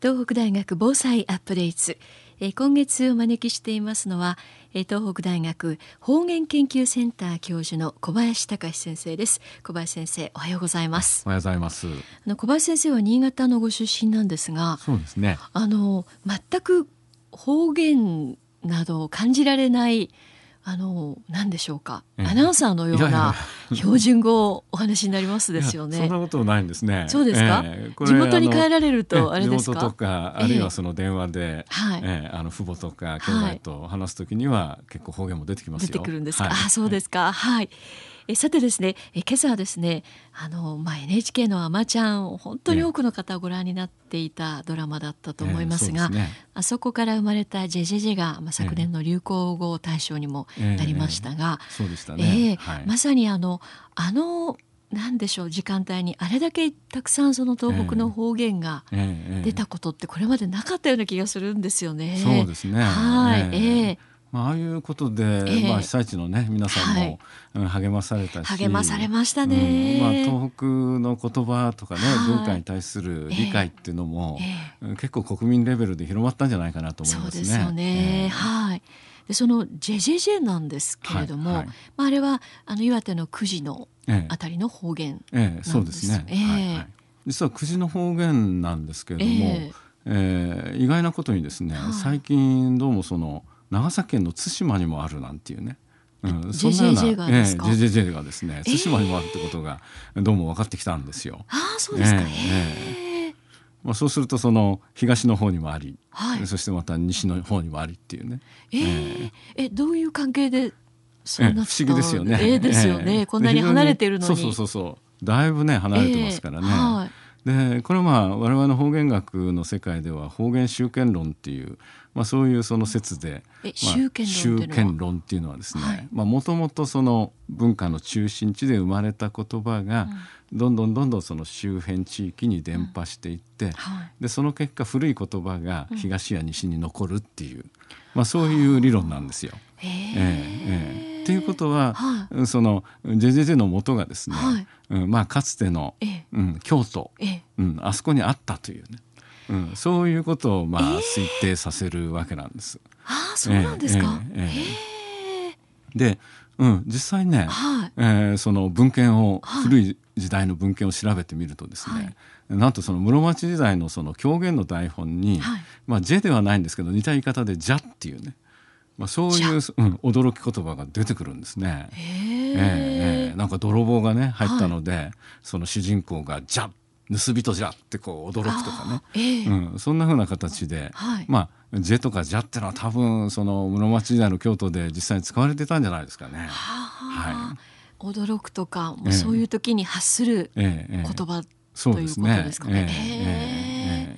東北大学防災アップデート、えー、今月お招きしていますのは、えー、東北大学方言研究センター教授の小林隆先生です。小林先生おはようございます。おはようございます。あの小林先生は新潟のご出身なんですがそうですね。あの全く方言などを感じられないあの何でしょうか、アナウンサーのような標準語をお話になりますですよね。そんなことないんですね。そうですか？えー、地元に帰られるとあれですか？地元とかあるいはその電話で、えー、えー、あの父母とか兄弟と話すときには結構方言も出てきます出てくるんですか？はい、あそうですか。はい。えさてですねえ今朝はですねあの、まあ、NHK の「あまちゃん」本当に多くの方ご覧になっていたドラマだったと思いますが、えーそね、あそこから生まれた「ジェジェジェが」まあ、昨年の流行語大賞にもなりましたが、えまさにあのあのなんでしょう時間帯にあれだけたくさんその東北の方言が出たことってこれまでなかったような気がするんですよね。そうですね。はい。えー、まあ、ああいうことで、えー、まあ、被災地のね皆さんも、はい、励まされたし。励まされましたね、うん、まあ、東北の言葉とかね、はい、文化に対する理解っていうのも、えー、結構国民レベルで広まったんじゃないかなと思いますね。そうですよね、えー、はい。でそのジェジェジェなんですけれども、はい。はい、まあ、あれはあの岩手の久慈のあたりの方言ええそうですね、えー、はい。はい、実は久慈の方言なんですけれども、えーえー、意外なことにですね、最近どうもその長崎県の対馬にもあるなんていうね。うん、そんなような JJJ がですか、ええ、JJJ がですね対馬にもあるってことがどうも分かってきたんですよ。ああそうですか、ええまあ、そうするとその東の方にもあり、はい、そしてまた西の方にもありっていうね。えー、えー、どういう関係でそうな不思議ですよね。えー、ですよね、こんなに離れてるのに。そうそうそうだいぶね離れてますからね。はいでこれはまあ我々の方言学の世界では方言集権論っていう、まあ、そういうその説で、まあ、集権論っていうのは？ですねもともとその文化の中心地で生まれた言葉が、どんどんどんどんその周辺地域に伝播していって、うんはい、でその結果古い言葉が東や西に残るっていう、まあ、そういう理論なんですよ。えー、えーっていうことは、はい、その JJJ の元がですね、はい、うん、まあかつての、うん、京都、うん、あそこにあったというね、うん、そういうことをまあ推定させるわけなんです。あそうなんですか、えーえー、で、うん、実際ね、はい、えー、その文献を、古い時代の文献を調べてみるとですね、なんとその室町時代のその狂言の台本に、まあ J ではないんですけど似た言い方で「じゃ」っていうねまあ、そういう、うん、驚き言葉が出てくるんですね。ええー、なんか泥棒がね入ったので、はい、その主人公が「じゃ」盗人じゃってこう驚くとかね、えー、うん、そんなふうな形で、はい、まあ「ジェ」とか「じゃ」ってのは多分その室町時代の京都で実際に使われてたんじゃないですかね。はい、驚くとかもうそういう時に発する言葉、えー、ということですかね。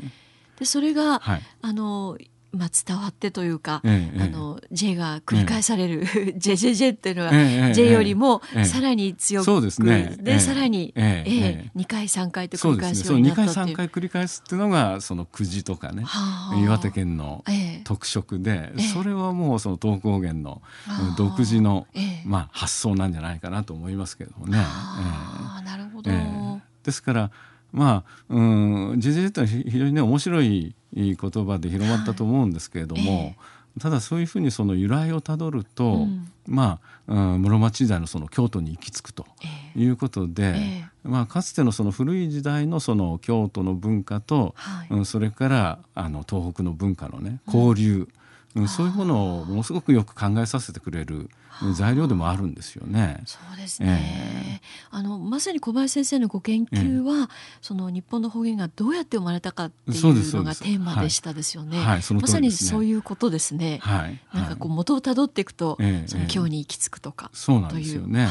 でそれが、はい、あのまあ、伝わってというか、ええ、あの J が繰り返される、ええ、JJJ っていうのは、え、J よりもさらに強く、そうですね、でさらに、ええ2回3回と繰り返すようになったっていう。そう2回3回繰り返すっていうのがその久慈とかね岩手県の特色で、それはもうその東北方言の独自の、まあ、発想なんじゃないかなと思いますけどもね。あなるほど、ですからまあうん JJJ って非常にね面白いいい言葉で広まったと思うんですけれども、はいえ。ー、ただそういうふうにその由来をたどると、うん、まあ、うん、室町時代のその京都に行き着くということで、えー、まあ、かつてのその古い時代のその京都の文化と、はい、うん、それからあの東北の文化のね交流、うん、そういうものをものすごくよく考えさせてくれる材料でもあるんですよね。そうですね、えー、あのまさに小林先生のご研究は、えー、その日本の方言がどうやって生まれたかっていうのがテーマでしたですよね。はい、まさにそういうことですね。はい、なんかこう元をたどっていくと、えー、その今日に行き着くとか、そうなんですよね。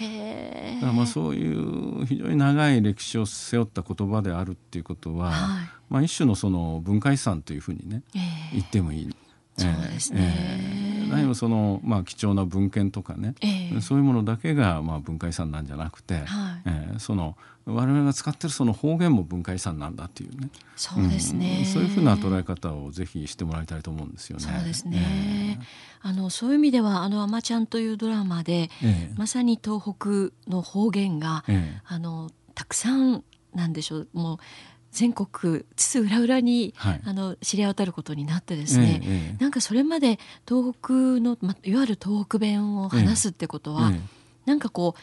えー、だからまあそういう非常に長い歴史を背負った言葉であるっていうことは、はい、まあ一種のその文化遺産というふうにね、言ってもいい。そうですね、何もその、まあ、貴重な文献とかね、えー、そういうものだけが、まあ、文化遺産なんじゃなくて、はい。えー、その我々が使ってるその方言も文化遺産なんだっていうね。そうですね、うん、そういうふうな捉え方をぜひしてもらいたいと思うんですよね。そうですね、えー、あのそういう意味では「あのあまちゃん」というドラマで、えー、まさに東北の方言が、えー、あのたくさんなんでしょう。もう全国津々浦々に、はい、あの知り渡ることになってですね、ええ、なんかそれまで東北の、ま、いわゆる東北弁を話すってことは、ええ、なんかこう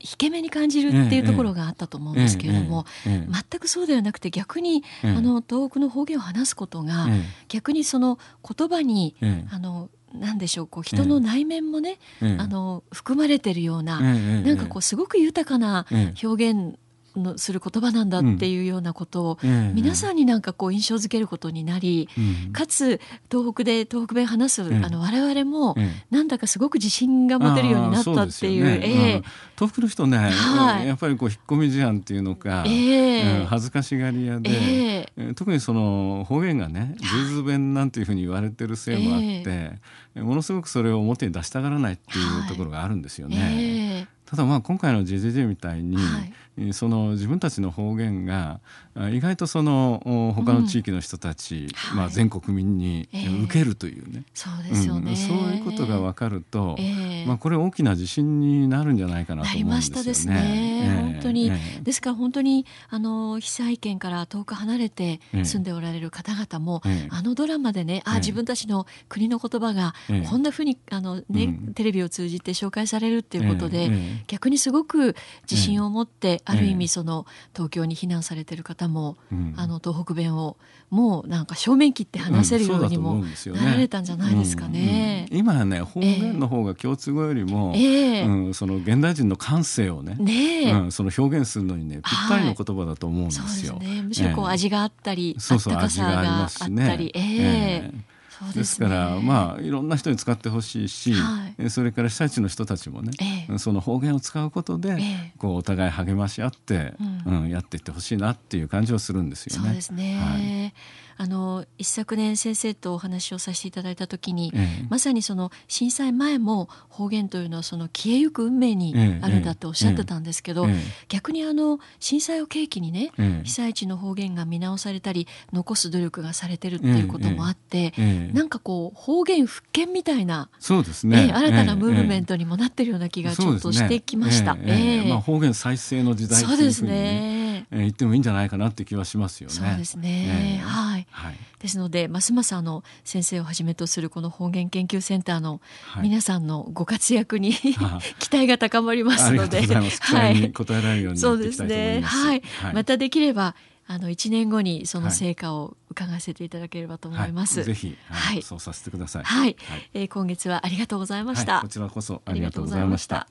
引け目に感じるっていうところがあったと思うんですけれども、全くそうではなくて逆に、あの東北の方言を話すことが、逆にその言葉に、あのなんでしょうこう人の内面もね、あの含まれてるような、なんかこうすごく豊かな表現のする言葉なんだっていうようなことを、皆さんになんかこう印象づけることになり、かつ東北で東北弁話す、あの我々もなんだかすごく自信が持てるようになったっていう。え東北の人ね、はい、やっぱりこう引っ込み思案っていうのか、えー、恥ずかしがり屋で、えー、特にその方言がねズーズ弁なんていうふうに言われてるせいもあって、えー、ものすごくそれを表に出したがらないっていうところがあるんですよね。ただまあ今回の JJJ みたいに、はい、その自分たちの方言が意外とその他の地域の人たち、うん、まあ、全国民に受けるというね、えー、そうですよね、うん、そういうことが分かると、えー、まあ、これ大きな自信になるんじゃないかなと思うんですよね。ですね、えー、本当に、ですから本当にあの被災県から遠く離れて住んでおられる方々も、あのドラマでねあ自分たちの国の言葉がこんなふうにあの、ね、うん、テレビを通じて紹介されるっていうことで、逆にすごく自信を持って、ある意味その東京に避難されてる方も、あの東北弁をもうなんか正面切って話せるようにもなられたんじゃないですかね。今はね方言の方が共通語よりも、えー、うん、その現代人の感性をねね、うん、その表現するのにねぴったりの言葉だと思うんですよ。はい、ね、むしろこう味があったり、えー、そうそう味がありますしね。ですからまあいろんな人に使ってほしいし、はい、それから被災地の人たちもね、えその方言を使うことで、えこうお互い励まし合って、うん、うん、やっていってほしいなっていう感じをするんですよね。そうですね、はいあの一昨年先生とお話をさせていただいた時に、ええ、まさにその震災前も方言というのはその消えゆく運命にあるんだっておっしゃってたんですけど、え、逆にあの震災を契機にね、被災地の方言が見直されたり残す努力がされてるっていうこともあって、なんかこう方言復権みたいなそうですね、新たなムーブメントにもなってるような気がちょっとしてきました。まあ、方言再生の時代というふうに、ねえー、言ってもいいんじゃないかなって気はしますよね。そうですね、はい、はい、ですのでますますあの先生をはじめとするこの方言研究センターの皆さんのご活躍に、はい、期待が高まりますので、はい、答えられるようにそうですね。はい、はい、またできればあの一年後にその成果を伺わせていただければと思います。はい、ぜひ、はい、そうさせてください。はい、はい、えー、今月はありがとうございました。こちらこそありがとうございました。